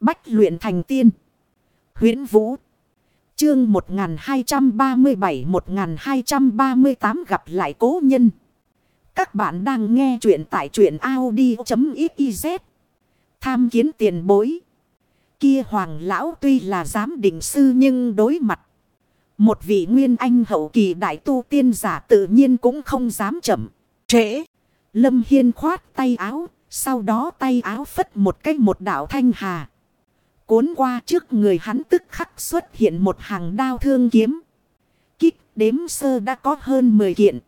Bách luyện thành tiên. huyễn Vũ. Chương 1237-1238 gặp lại cố nhân. Các bạn đang nghe truyện tại truyện Audi.xyz. Tham kiến tiền bối. Kia hoàng lão tuy là giám định sư nhưng đối mặt. Một vị nguyên anh hậu kỳ đại tu tiên giả tự nhiên cũng không dám chậm. Trễ. Lâm Hiên khoát tay áo. Sau đó tay áo phất một cách một đảo thanh hà. Cuốn qua trước người hắn tức khắc xuất hiện một hàng đao thương kiếm. Kích, đếm sơ đã có hơn 10 kiện.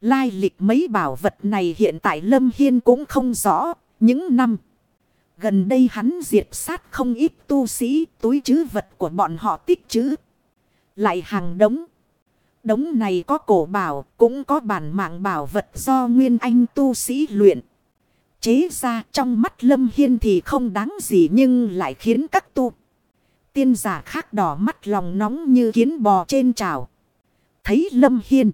Lai lịch mấy bảo vật này hiện tại Lâm Hiên cũng không rõ. Những năm gần đây hắn diệt sát không ít tu sĩ, túi chứ vật của bọn họ tích chứ. Lại hàng đống. Đống này có cổ bảo, cũng có bản mạng bảo vật do Nguyên Anh tu sĩ luyện. Chế ra trong mắt Lâm Hiên thì không đáng gì nhưng lại khiến các tu. Tiên giả khác đỏ mắt lòng nóng như kiến bò trên trào. Thấy Lâm Hiên.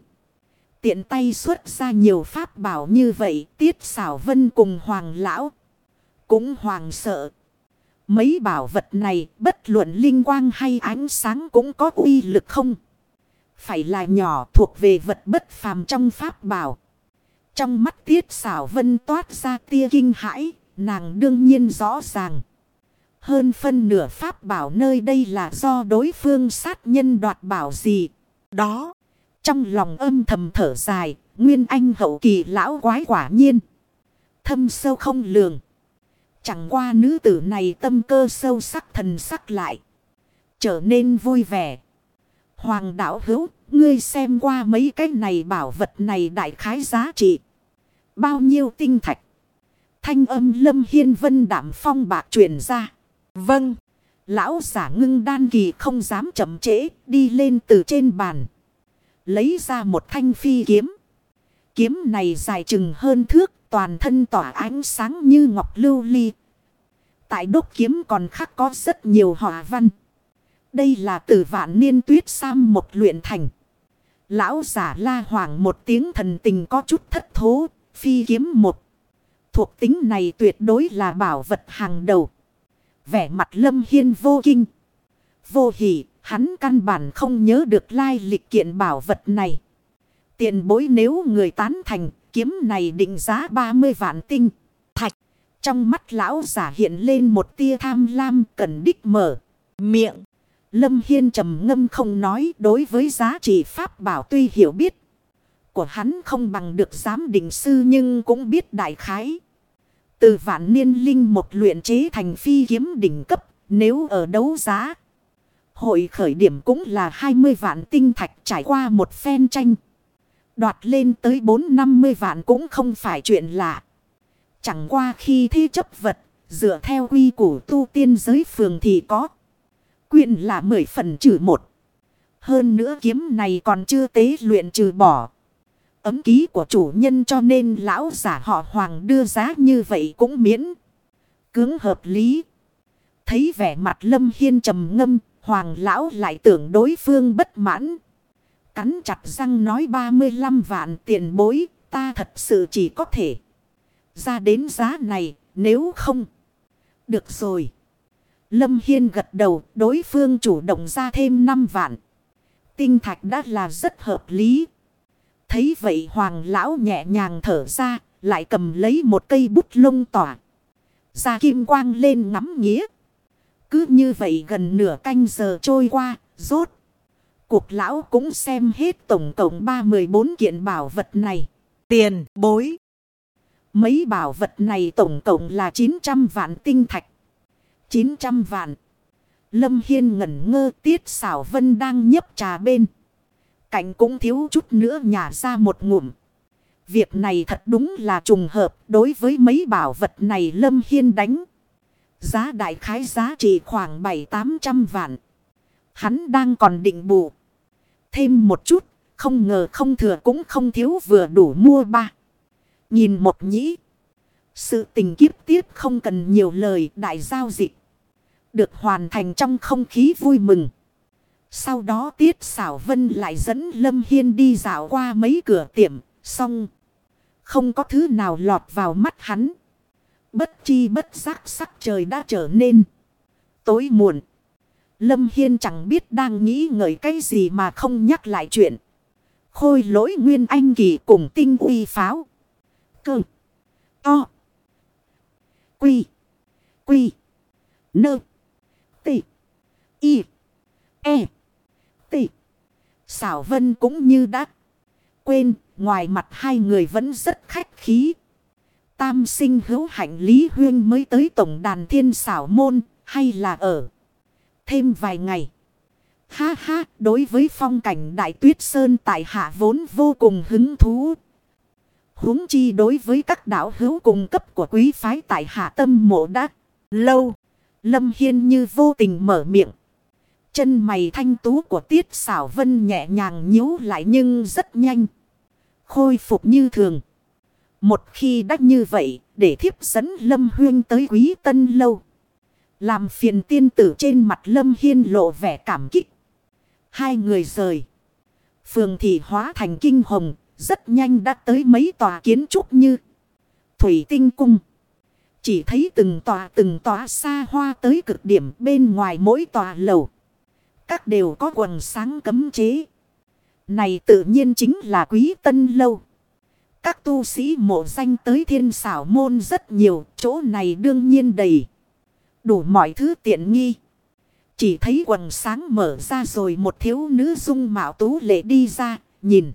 Tiện tay xuất ra nhiều pháp bảo như vậy. Tiết xảo vân cùng hoàng lão. Cũng hoàng sợ. Mấy bảo vật này, bất luận linh quang hay ánh sáng cũng có uy lực không. Phải là nhỏ thuộc về vật bất phàm trong pháp bảo. Trong mắt tiết xảo vân toát ra tia kinh hãi, nàng đương nhiên rõ ràng. Hơn phân nửa pháp bảo nơi đây là do đối phương sát nhân đoạt bảo gì. Đó, trong lòng âm thầm thở dài, nguyên anh hậu kỳ lão quái quả nhiên. Thâm sâu không lường. Chẳng qua nữ tử này tâm cơ sâu sắc thần sắc lại. Trở nên vui vẻ. Hoàng đạo hữu, ngươi xem qua mấy cái này bảo vật này đại khái giá trị. Bao nhiêu tinh thạch. Thanh âm lâm hiên vân đảm phong bạc truyền ra. Vâng. Lão giả ngưng đan kỳ không dám chậm trễ. Đi lên từ trên bàn. Lấy ra một thanh phi kiếm. Kiếm này dài chừng hơn thước. Toàn thân tỏa ánh sáng như ngọc lưu ly. Tại đốt kiếm còn khắc có rất nhiều họa văn. Đây là từ vạn niên tuyết sam một luyện thành. Lão giả la hoàng một tiếng thần tình có chút thất thố phi kiếm một. Thuộc tính này tuyệt đối là bảo vật hàng đầu. Vẻ mặt lâm hiên vô kinh. Vô hỷ, hắn căn bản không nhớ được lai lịch kiện bảo vật này. Tiền bối nếu người tán thành, kiếm này định giá 30 vạn tinh. Thạch, trong mắt lão giả hiện lên một tia tham lam cần đích mở. Miệng, lâm hiên trầm ngâm không nói đối với giá trị pháp bảo tuy hiểu biết của hắn không bằng được giám định sư nhưng cũng biết đại khái. Từ vạn niên linh một luyện chế thành phi kiếm đỉnh cấp nếu ở đấu giá. Hội khởi điểm cũng là 20 vạn tinh thạch trải qua một phen tranh. Đoạt lên tới 4-50 vạn cũng không phải chuyện lạ. Chẳng qua khi thi chấp vật, dựa theo quy củ tu tiên giới phường thì có. Quyền là 10 phần trừ một. Hơn nữa kiếm này còn chưa tế luyện trừ bỏ ấm ký của chủ nhân cho nên lão giả họ hoàng đưa giá như vậy cũng miễn. cưỡng hợp lý. Thấy vẻ mặt lâm hiên trầm ngâm, hoàng lão lại tưởng đối phương bất mãn. Cắn chặt răng nói 35 vạn tiền bối, ta thật sự chỉ có thể. Ra đến giá này, nếu không. Được rồi. Lâm Hiên gật đầu, đối phương chủ động ra thêm 5 vạn. Tinh thạch đã là rất hợp lý. Thấy vậy hoàng lão nhẹ nhàng thở ra, lại cầm lấy một cây bút lông tỏa. Ra kim quang lên ngắm nghĩa Cứ như vậy gần nửa canh giờ trôi qua, rốt. Cuộc lão cũng xem hết tổng cộng 314 kiện bảo vật này. Tiền, bối. Mấy bảo vật này tổng cộng là 900 vạn tinh thạch. 900 vạn. Lâm Hiên ngẩn ngơ tiết xảo vân đang nhấp trà bên. Cạnh cũng thiếu chút nữa nhả ra một ngụm. Việc này thật đúng là trùng hợp đối với mấy bảo vật này Lâm Hiên đánh. Giá đại khái giá trị khoảng 7-800 vạn. Hắn đang còn định bù. Thêm một chút, không ngờ không thừa cũng không thiếu vừa đủ mua ba. Nhìn một nhĩ. Sự tình kiếp tiếp không cần nhiều lời đại giao dịch. Được hoàn thành trong không khí vui mừng. Sau đó Tiết Xảo Vân lại dẫn Lâm Hiên đi dạo qua mấy cửa tiệm, xong. Không có thứ nào lọt vào mắt hắn. Bất chi bất giác sắc trời đã trở nên tối muộn. Lâm Hiên chẳng biết đang nghĩ ngợi cái gì mà không nhắc lại chuyện. Khôi lỗi nguyên anh kỳ cùng tinh uy pháo. Cơ. To. Quy. Quy. Nơ. Tị. Y. E. Xảo Vân cũng như đã quên, ngoài mặt hai người vẫn rất khách khí. Tam sinh hữu hạnh Lý Huyên mới tới tổng đàn thiên xảo môn, hay là ở thêm vài ngày. Ha ha, đối với phong cảnh đại tuyết sơn tại hạ vốn vô cùng hứng thú. huống chi đối với các đạo hữu cùng cấp của quý phái tại hạ tâm mộ đã lâu. Lâm Hiên như vô tình mở miệng. Chân mày thanh tú của tiết xảo vân nhẹ nhàng nhíu lại nhưng rất nhanh. Khôi phục như thường. Một khi đắc như vậy, để thiếp dẫn Lâm Huyên tới quý tân lâu. Làm phiền tiên tử trên mặt Lâm Hiên lộ vẻ cảm kích. Hai người rời. Phường thị hóa thành kinh hồng, rất nhanh đã tới mấy tòa kiến trúc như Thủy Tinh Cung. Chỉ thấy từng tòa từng tòa xa hoa tới cực điểm bên ngoài mỗi tòa lầu. Các đều có quần sáng cấm chế. Này tự nhiên chính là quý tân lâu. Các tu sĩ mộ danh tới thiên xảo môn rất nhiều, chỗ này đương nhiên đầy. Đủ mọi thứ tiện nghi. Chỉ thấy quần sáng mở ra rồi một thiếu nữ dung mạo tú lệ đi ra, nhìn.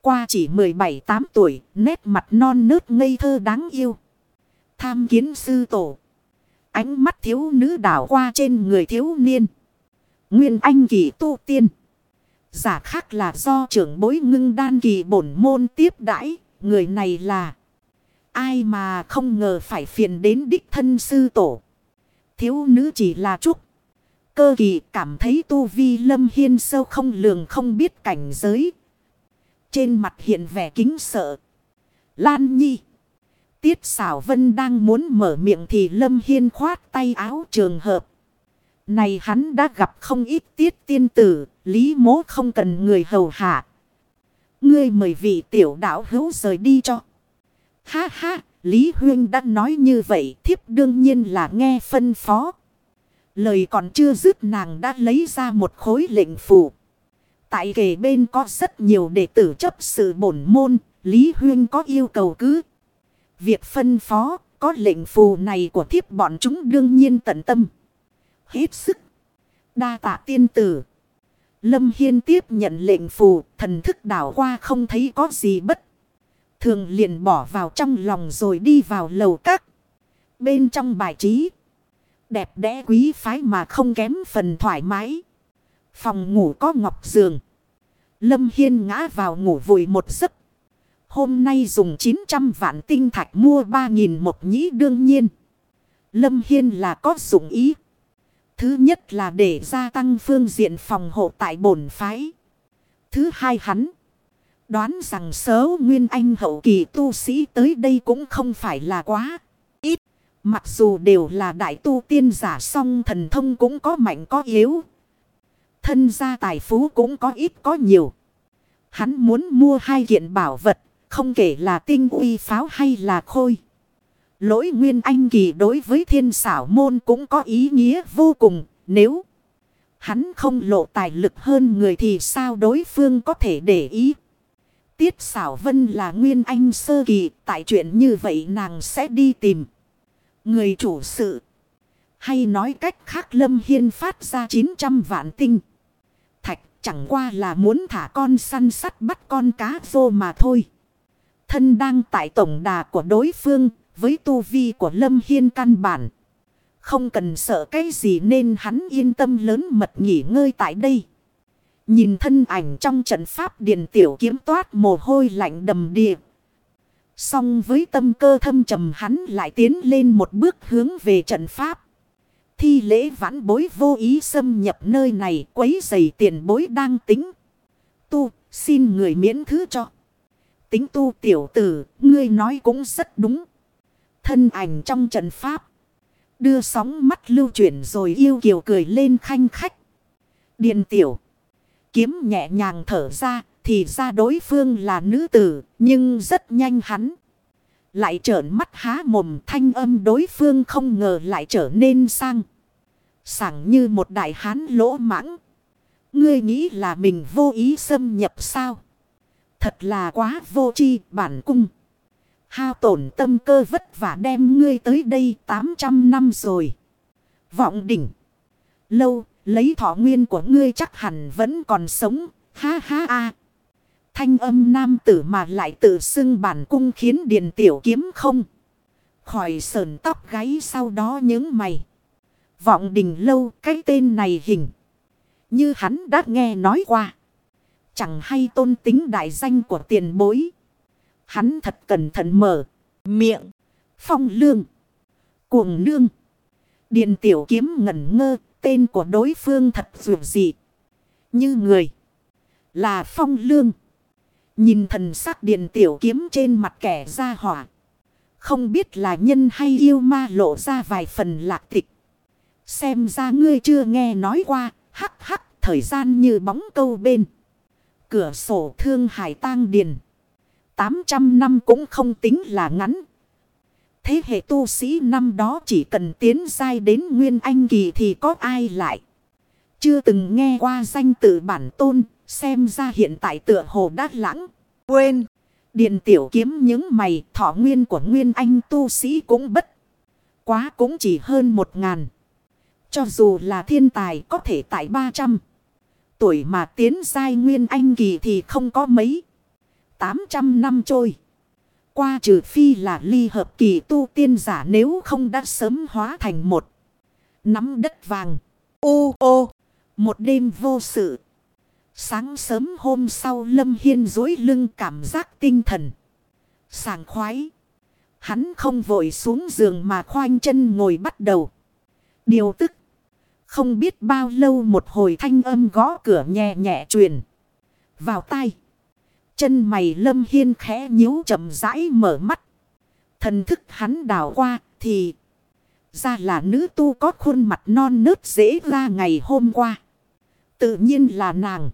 Qua chỉ 17-8 tuổi, nét mặt non nớt ngây thơ đáng yêu. Tham kiến sư tổ. Ánh mắt thiếu nữ đảo qua trên người thiếu niên. Nguyên anh kỳ tu tiên. Giả khác là do trưởng bối ngưng đan kỳ bổn môn tiếp đãi Người này là ai mà không ngờ phải phiền đến đích thân sư tổ. Thiếu nữ chỉ là trúc. Cơ kỳ cảm thấy tu vi lâm hiên sâu không lường không biết cảnh giới. Trên mặt hiện vẻ kính sợ. Lan nhi. Tiết xảo vân đang muốn mở miệng thì lâm hiên khoát tay áo trường hợp. Này hắn đã gặp không ít tiết tiên tử, lý mố không cần người hầu hạ. Ngươi mời vị tiểu đạo hữu rời đi cho. Ha ha, Lý Huyên đã nói như vậy, thiếp đương nhiên là nghe phân phó. Lời còn chưa dứt nàng đã lấy ra một khối lệnh phù. Tại kề bên có rất nhiều đệ tử chấp sự bổn môn, Lý Huyên có yêu cầu cứ. Việc phân phó, có lệnh phù này của thiếp bọn chúng đương nhiên tận tâm. Hết sức. Đa tạ tiên tử. Lâm Hiên tiếp nhận lệnh phù, thần thức đảo qua không thấy có gì bất. Thường liền bỏ vào trong lòng rồi đi vào lầu các. Bên trong bài trí. Đẹp đẽ quý phái mà không kém phần thoải mái. Phòng ngủ có ngọc giường. Lâm Hiên ngã vào ngủ vùi một giấc. Hôm nay dùng 900 vạn tinh thạch mua 3.000 một nhĩ đương nhiên. Lâm Hiên là có dụng ý. Thứ nhất là để gia tăng phương diện phòng hộ tại bổn phái. Thứ hai hắn. Đoán rằng sớ nguyên anh hậu kỳ tu sĩ tới đây cũng không phải là quá ít. Mặc dù đều là đại tu tiên giả song thần thông cũng có mạnh có yếu. Thân gia tài phú cũng có ít có nhiều. Hắn muốn mua hai kiện bảo vật, không kể là tinh uy pháo hay là khôi. Lỗi nguyên anh kỳ đối với thiên xảo môn cũng có ý nghĩa vô cùng. Nếu hắn không lộ tài lực hơn người thì sao đối phương có thể để ý. Tiết xảo vân là nguyên anh sơ kỳ. Tại chuyện như vậy nàng sẽ đi tìm. Người chủ sự. Hay nói cách khác Lâm Hiên phát ra 900 vạn tinh. Thạch chẳng qua là muốn thả con săn sắt bắt con cá vô mà thôi. Thân đang tại tổng đà của đối phương với tu vi của Lâm Hiên căn bản. Không cần sợ cái gì nên hắn yên tâm lớn mật nghỉ ngơi tại đây. Nhìn thân ảnh trong trận pháp điện tiểu kiếm toát mồ hôi lạnh đầm địa. Song với tâm cơ thâm trầm hắn lại tiến lên một bước hướng về trận pháp. Thi lễ vãn bối vô ý xâm nhập nơi này quấy dày tiền bối đang tính. Tu, xin người miễn thứ cho. Tính tu tiểu tử, ngươi nói cũng rất đúng. Thân ảnh trong trận pháp. Đưa sóng mắt lưu chuyển rồi yêu kiều cười lên khanh khách. Điền tiểu. Kiếm nhẹ nhàng thở ra. Thì ra đối phương là nữ tử. Nhưng rất nhanh hắn. Lại trợn mắt há mồm thanh âm đối phương không ngờ lại trở nên sang. Sảng như một đại hán lỗ mãng. Ngươi nghĩ là mình vô ý xâm nhập sao? Thật là quá vô chi bản cung. Hao tổn tâm cơ vất vả đem ngươi tới đây 800 năm rồi. Vọng đỉnh. Lâu, lấy thọ nguyên của ngươi chắc hẳn vẫn còn sống. Ha ha ha. Thanh âm nam tử mà lại tự xưng bản cung khiến điền tiểu kiếm không. Khỏi sờn tóc gáy sau đó những mày. Vọng đình lâu cái tên này hình. Như hắn đã nghe nói qua. Chẳng hay tôn tính đại danh của tiền bối. Hắn thật cẩn thận mở. Miệng. Phong lương. Cuồng nương. Điền tiểu kiếm ngẩn ngơ. Tên của đối phương thật dù dị. Như người. Là phong lương. Nhìn thần sắc điền tiểu kiếm trên mặt kẻ ra hỏa. Không biết là nhân hay yêu ma lộ ra vài phần lạc tịch. Xem ra ngươi chưa nghe nói qua. Hắc hắc, thời gian như bóng câu bên. Cửa sổ thương hải tang điền. 800 năm cũng không tính là ngắn. Thế hệ tu sĩ năm đó chỉ cần tiến dai đến Nguyên Anh Kỳ thì có ai lại. Chưa từng nghe qua danh tự bản tôn, xem ra hiện tại tựa hồ đát lãng. Quên, điện tiểu kiếm những mày thọ nguyên của Nguyên Anh tu sĩ cũng bất. Quá cũng chỉ hơn một ngàn. Cho dù là thiên tài có thể tại 300 tuổi mà tiến giai Nguyên Anh Kỳ thì không có mấy. 800 năm trôi. Qua trừ phi là ly hợp kỳ tu tiên giả nếu không đã sớm hóa thành một. Nắm đất vàng. Ô ô. Một đêm vô sự. Sáng sớm hôm sau Lâm Hiên dối lưng cảm giác tinh thần. Sàng khoái. Hắn không vội xuống giường mà khoanh chân ngồi bắt đầu. Điều tức. Không biết bao lâu một hồi thanh âm gõ cửa nhẹ nhẹ truyền. Vào tay. Chân mày lâm hiên khẽ nhíu chậm rãi mở mắt. Thần thức hắn đảo qua thì. Ra là nữ tu có khuôn mặt non nớt dễ ra ngày hôm qua. Tự nhiên là nàng.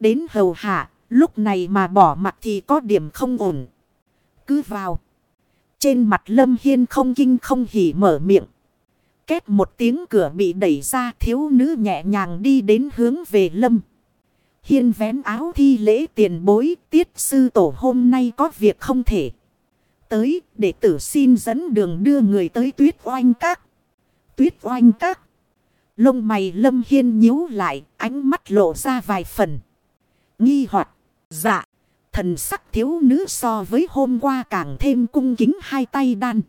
Đến hầu hạ, lúc này mà bỏ mặt thì có điểm không ổn. Cứ vào. Trên mặt lâm hiên không kinh không hỉ mở miệng. Két một tiếng cửa bị đẩy ra thiếu nữ nhẹ nhàng đi đến hướng về lâm. Hiên vén áo thi lễ tiền bối, tiết sư tổ hôm nay có việc không thể. Tới để tử xin dẫn đường đưa người tới tuyết oanh các. Tuyết oanh các. Lông mày lâm hiên nhíu lại, ánh mắt lộ ra vài phần. Nghi hoặc dạ. Thần sắc thiếu nữ so với hôm qua càng thêm cung kính hai tay đan.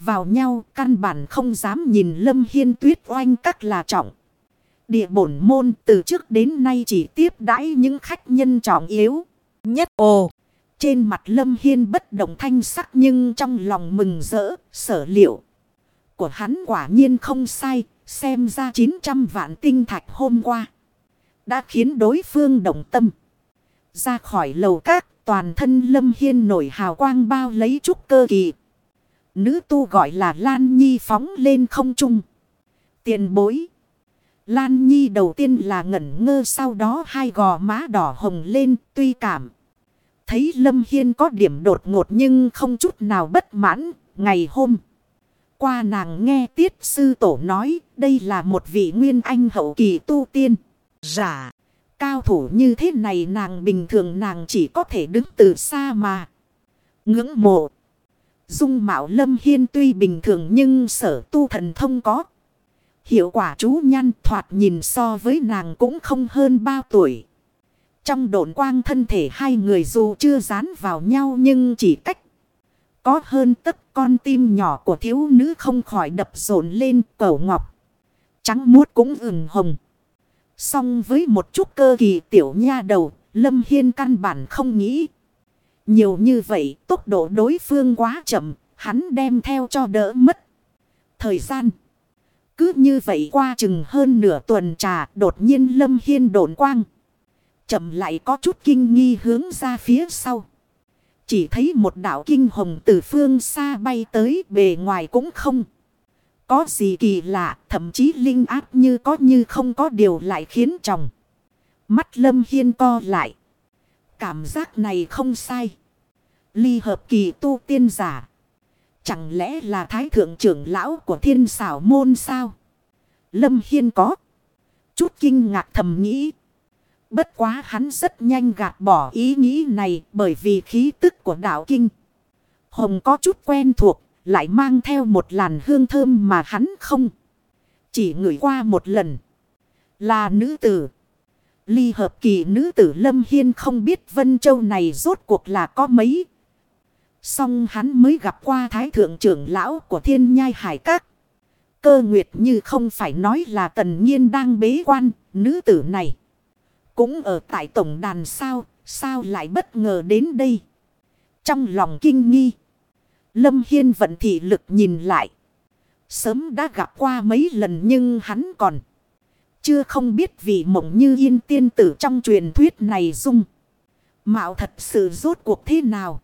Vào nhau, căn bản không dám nhìn lâm hiên tuyết oanh các là trọng. Địa bổn môn từ trước đến nay chỉ tiếp đãi những khách nhân trọng yếu. Nhất ồ. Trên mặt lâm hiên bất động thanh sắc nhưng trong lòng mừng rỡ, sở liệu. Của hắn quả nhiên không sai, xem ra 900 vạn tinh thạch hôm qua. Đã khiến đối phương động tâm. Ra khỏi lầu các, toàn thân lâm hiên nổi hào quang bao lấy chút cơ kỳ. Nữ tu gọi là Lan Nhi phóng lên không trung. Tiền bối. Lan Nhi đầu tiên là ngẩn ngơ sau đó hai gò má đỏ hồng lên tuy cảm. Thấy Lâm Hiên có điểm đột ngột nhưng không chút nào bất mãn. Ngày hôm qua nàng nghe tiết sư tổ nói đây là một vị nguyên anh hậu kỳ tu tiên. Giả. Cao thủ như thế này nàng bình thường nàng chỉ có thể đứng từ xa mà. Ngưỡng mộ. Dung mạo lâm hiên tuy bình thường nhưng sở tu thần thông có. Hiệu quả chú nhăn thoạt nhìn so với nàng cũng không hơn bao tuổi. Trong độn quang thân thể hai người dù chưa dán vào nhau nhưng chỉ cách. Có hơn tất con tim nhỏ của thiếu nữ không khỏi đập rộn lên cầu ngọc. Trắng muốt cũng ửng hồng. Song với một chút cơ kỳ tiểu nha đầu, Lâm Hiên căn bản không nghĩ. Nhiều như vậy, tốc độ đối phương quá chậm, hắn đem theo cho đỡ mất. Thời gian. Cứ như vậy qua chừng hơn nửa tuần trà, đột nhiên Lâm Hiên độn quang. Chậm lại có chút kinh nghi hướng ra phía sau. Chỉ thấy một đảo kinh hồng từ phương xa bay tới bề ngoài cũng không. Có gì kỳ lạ, thậm chí linh áp như có như không có điều lại khiến chồng. Mắt Lâm Hiên co lại. Cảm giác này không sai. Ly hợp kỳ tu tiên giả. Chẳng lẽ là thái thượng trưởng lão của thiên xảo môn sao? Lâm Hiên có. Chút kinh ngạc thầm nghĩ. Bất quá hắn rất nhanh gạt bỏ ý nghĩ này bởi vì khí tức của đạo kinh. Hồng có chút quen thuộc, lại mang theo một làn hương thơm mà hắn không. Chỉ ngửi qua một lần. Là nữ tử. Ly hợp kỳ nữ tử Lâm Hiên không biết Vân Châu này rốt cuộc là có mấy. Xong hắn mới gặp qua Thái Thượng trưởng lão của Thiên Nhai Hải Các. Cơ nguyệt như không phải nói là tần nhiên đang bế quan, nữ tử này. Cũng ở tại tổng đàn sao, sao lại bất ngờ đến đây. Trong lòng kinh nghi. Lâm Hiên vận thị lực nhìn lại. Sớm đã gặp qua mấy lần nhưng hắn còn. Chưa không biết vì mộng như yên tiên tử trong truyền thuyết này dung. Mạo thật sự rốt cuộc thế nào.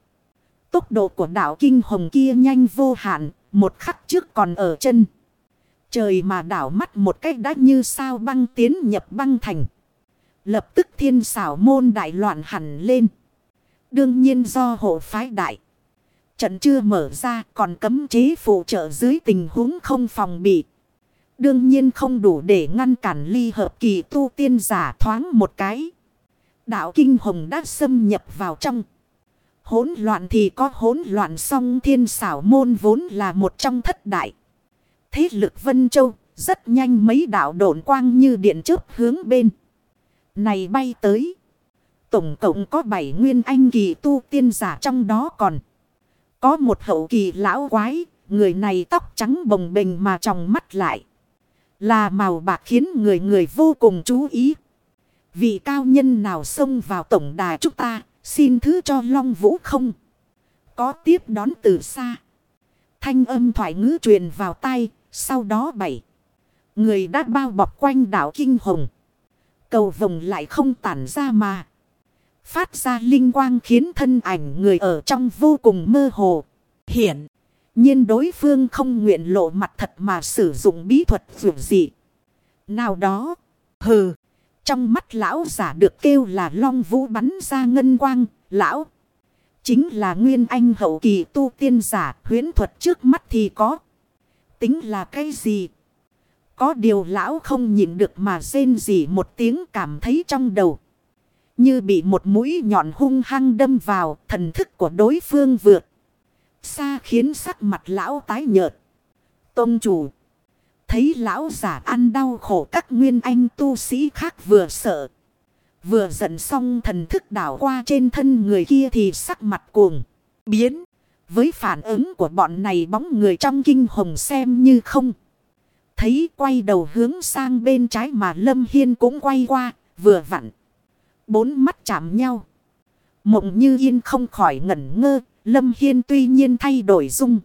Tốc độ của đảo kinh hồng kia nhanh vô hạn. Một khắc trước còn ở chân. Trời mà đảo mắt một cách đã như sao băng tiến nhập băng thành. Lập tức thiên xảo môn đại loạn hẳn lên. Đương nhiên do hộ phái đại. Trận chưa mở ra còn cấm chế phụ trợ dưới tình huống không phòng bị. Đương nhiên không đủ để ngăn cản ly hợp kỳ tu tiên giả thoáng một cái. Đạo kinh hồng đã xâm nhập vào trong. Hỗn loạn thì có hỗn loạn song thiên xảo môn vốn là một trong thất đại. Thế lực Vân Châu, rất nhanh mấy đạo độn quang như điện chớp hướng bên. Này bay tới. Tổng cộng có 7 nguyên anh kỳ tu tiên giả trong đó còn. Có một hậu kỳ lão quái. Người này tóc trắng bồng bềnh mà trong mắt lại. Là màu bạc khiến người người vô cùng chú ý. Vị cao nhân nào xông vào tổng đài chúng ta. Xin thứ cho Long Vũ không. Có tiếp đón từ xa. Thanh âm thoại ngữ truyền vào tay. Sau đó bảy. Người đã bao bọc quanh đảo Kinh Hồng. Cầu vồng lại không tản ra mà. Phát ra linh quang khiến thân ảnh người ở trong vô cùng mơ hồ. Hiển. nhiên đối phương không nguyện lộ mặt thật mà sử dụng bí thuật dù dị. Nào đó. Hừ. Trong mắt lão giả được kêu là long vũ bắn ra ngân quang. Lão. Chính là nguyên anh hậu kỳ tu tiên giả huyến thuật trước mắt thì có. Tính là cái gì? Có điều lão không nhìn được mà rên gì một tiếng cảm thấy trong đầu. Như bị một mũi nhọn hung hăng đâm vào, thần thức của đối phương vượt. Xa khiến sắc mặt lão tái nhợt. Tông chủ. Thấy lão giả ăn đau khổ các nguyên anh tu sĩ khác vừa sợ. Vừa giận xong thần thức đảo qua trên thân người kia thì sắc mặt cuồng. Biến. Với phản ứng của bọn này bóng người trong kinh hồng xem như không. Thấy quay đầu hướng sang bên trái mà Lâm Hiên cũng quay qua, vừa vặn. Bốn mắt chạm nhau. Mộng như yên không khỏi ngẩn ngơ, Lâm Hiên tuy nhiên thay đổi dung.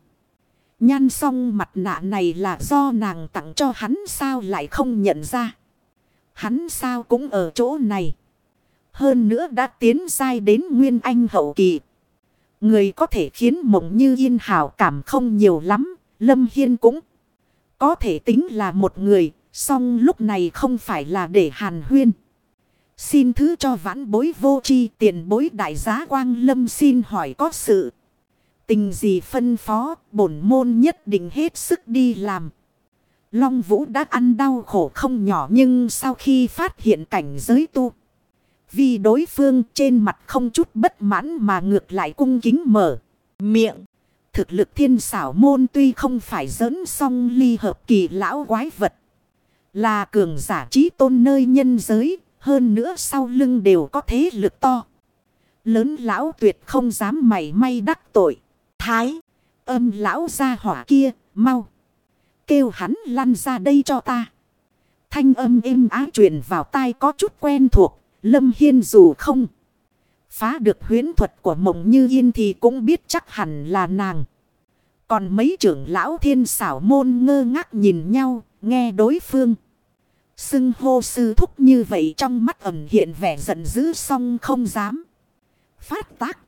Nhan song mặt nạ này là do nàng tặng cho hắn sao lại không nhận ra. Hắn sao cũng ở chỗ này. Hơn nữa đã tiến sai đến Nguyên Anh hậu kỳ. Người có thể khiến mộng như yên hảo cảm không nhiều lắm. Lâm Hiên cũng có thể tính là một người. Song lúc này không phải là để hàn huyên. Xin thứ cho vãn bối vô chi tiền bối đại giá quang lâm xin hỏi có sự. Tình gì phân phó, bổn môn nhất định hết sức đi làm. Long Vũ đã ăn đau khổ không nhỏ nhưng sau khi phát hiện cảnh giới tu. Vì đối phương trên mặt không chút bất mãn mà ngược lại cung kính mở. Miệng. Thực lực thiên xảo môn tuy không phải dẫn song ly hợp kỳ lão quái vật. Là cường giả trí tôn nơi nhân giới. Hơn nữa sau lưng đều có thế lực to. Lớn lão tuyệt không dám mảy may đắc tội. Thái. Âm lão ra hỏa kia. Mau. Kêu hắn lăn ra đây cho ta. Thanh âm êm á truyền vào tai có chút quen thuộc. Lâm Hiên dù không phá được huyến thuật của mộng như yên thì cũng biết chắc hẳn là nàng. Còn mấy trưởng lão thiên xảo môn ngơ ngác nhìn nhau, nghe đối phương. Xưng hô sư thúc như vậy trong mắt ẩm hiện vẻ giận dữ song không dám. Phát tác.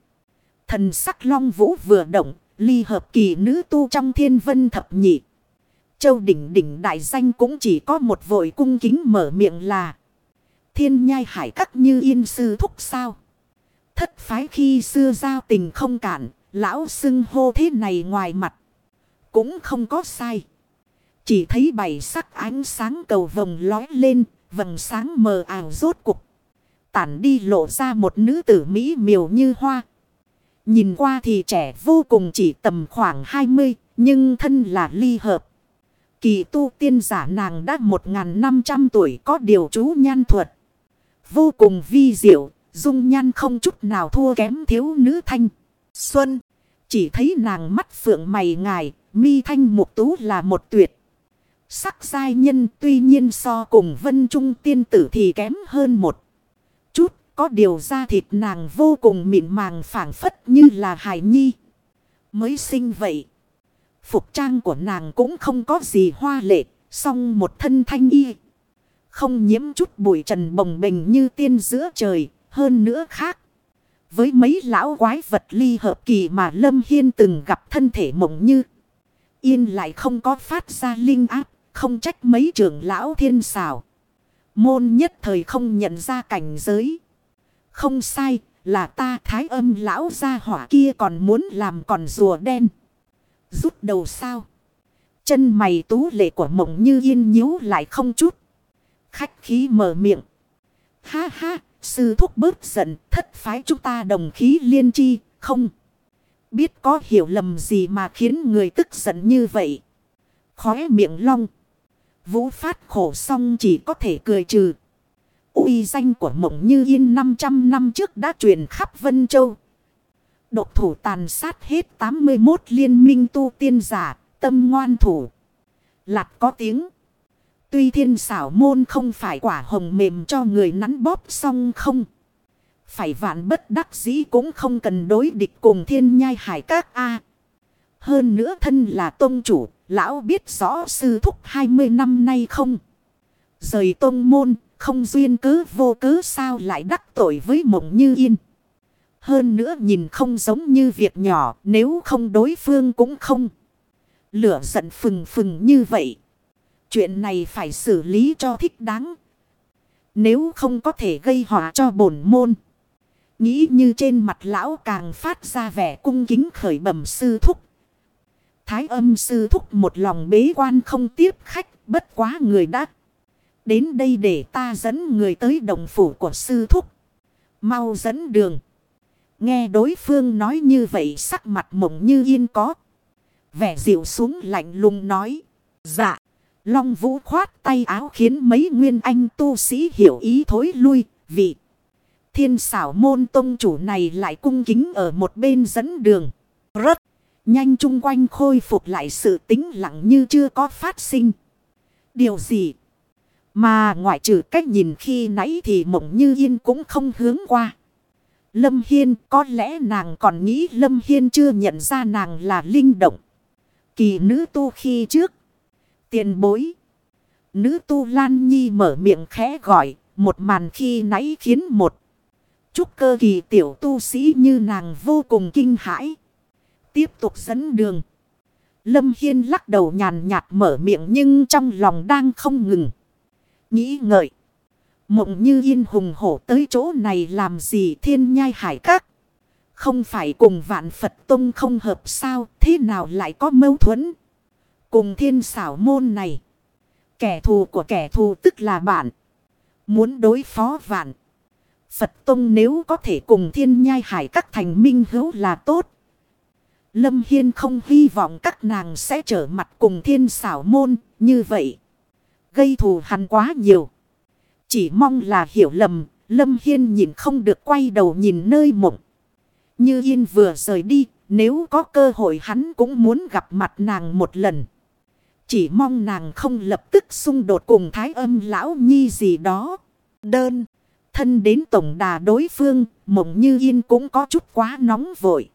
Thần sắc long vũ vừa động, ly hợp kỳ nữ tu trong thiên vân thập nhị. Châu đỉnh đỉnh đại danh cũng chỉ có một vội cung kính mở miệng là thiên nhai hải các như yên sư thúc sao. Thất phái khi xưa giao tình không cản, lão xưng hô thế này ngoài mặt. Cũng không có sai. Chỉ thấy bảy sắc ánh sáng cầu vồng lói lên, vầng sáng mờ ảo rốt cục. Tản đi lộ ra một nữ tử Mỹ miều như hoa. Nhìn qua thì trẻ vô cùng chỉ tầm khoảng 20, nhưng thân là ly hợp. Kỳ tu tiên giả nàng đã 1.500 tuổi có điều chú nhan thuật. Vô cùng vi diệu, dung nhan không chút nào thua kém thiếu nữ thanh. Xuân, chỉ thấy nàng mắt phượng mày ngài, mi thanh mục tú là một tuyệt. Sắc giai nhân tuy nhiên so cùng vân trung tiên tử thì kém hơn một. Có điều da thịt nàng vô cùng mịn màng phản phất như là hài nhi. Mới sinh vậy. Phục trang của nàng cũng không có gì hoa lệ. Song một thân thanh y. Không nhiễm chút bụi trần bồng bềnh như tiên giữa trời. Hơn nữa khác. Với mấy lão quái vật ly hợp kỳ mà Lâm Hiên từng gặp thân thể mộng như. Yên lại không có phát ra linh áp. Không trách mấy trưởng lão thiên xảo. Môn nhất thời không nhận ra cảnh giới. Không sai là ta thái âm lão gia hỏa kia còn muốn làm còn rùa đen. Rút đầu sao. Chân mày tú lệ của mộng như yên nhíu lại không chút. Khách khí mở miệng. Ha ha, sư thúc bớt giận, thất phái chúng ta đồng khí liên chi, không. Biết có hiểu lầm gì mà khiến người tức giận như vậy. Khóe miệng long. Vũ phát khổ xong chỉ có thể cười trừ uy danh của mộng như yên 500 năm trước đã truyền khắp Vân Châu. Độc thủ tàn sát hết 81 liên minh tu tiên giả, tâm ngoan thủ. lạc có tiếng. Tuy thiên xảo môn không phải quả hồng mềm cho người nắn bóp xong không. Phải vạn bất đắc dĩ cũng không cần đối địch cùng thiên nhai hải các A. Hơn nữa thân là tôn chủ, lão biết rõ sư thúc 20 năm nay không. Rời tôn môn, không duyên cứ vô cứ sao lại đắc tội với mộng như yên. Hơn nữa nhìn không giống như việc nhỏ, nếu không đối phương cũng không. Lửa giận phừng phừng như vậy. Chuyện này phải xử lý cho thích đáng. Nếu không có thể gây họa cho bổn môn. Nghĩ như trên mặt lão càng phát ra vẻ cung kính khởi bẩm sư thúc. Thái âm sư thúc một lòng bế quan không tiếp khách, bất quá người đã. Đến đây để ta dẫn người tới đồng phủ của sư thúc. Mau dẫn đường. Nghe đối phương nói như vậy, sắc mặt mộng như yên có. Vẻ dịu xuống lạnh lùng nói. Dạ. Long vũ khoát tay áo khiến mấy nguyên anh tu sĩ hiểu ý thối lui. Vì thiên xảo môn tông chủ này lại cung kính ở một bên dẫn đường. Rất nhanh chung quanh khôi phục lại sự tĩnh lặng như chưa có phát sinh. Điều gì? Mà ngoại trừ cách nhìn khi nãy thì mộng như yên cũng không hướng qua. Lâm Hiên, có lẽ nàng còn nghĩ Lâm Hiên chưa nhận ra nàng là linh động. Kỳ nữ tu khi trước. Tiền bối. Nữ tu Lan Nhi mở miệng khẽ gọi. Một màn khi nãy khiến một. Chúc cơ kỳ tiểu tu sĩ như nàng vô cùng kinh hãi. Tiếp tục dẫn đường. Lâm Hiên lắc đầu nhàn nhạt mở miệng nhưng trong lòng đang không ngừng. Nghĩ ngợi. Mộng như yên hùng hổ tới chỗ này làm gì thiên nhai hải các. Không phải cùng vạn Phật Tông không hợp sao, thế nào lại có mâu thuẫn. Cùng thiên xảo môn này. Kẻ thù của kẻ thù tức là bạn. Muốn đối phó vạn. Phật Tông nếu có thể cùng thiên nhai hải các thành minh hữu là tốt. Lâm Hiên không hy vọng các nàng sẽ trở mặt cùng thiên xảo môn, như vậy. Gây thù hằn quá nhiều. Chỉ mong là hiểu lầm, Lâm Hiên nhìn không được quay đầu nhìn nơi mộng. Như yên vừa rời đi, nếu có cơ hội hắn cũng muốn gặp mặt nàng một lần. Chỉ mong nàng không lập tức xung đột cùng thái âm lão nhi gì đó. Đơn, thân đến tổng đà đối phương, mộng như yên cũng có chút quá nóng vội.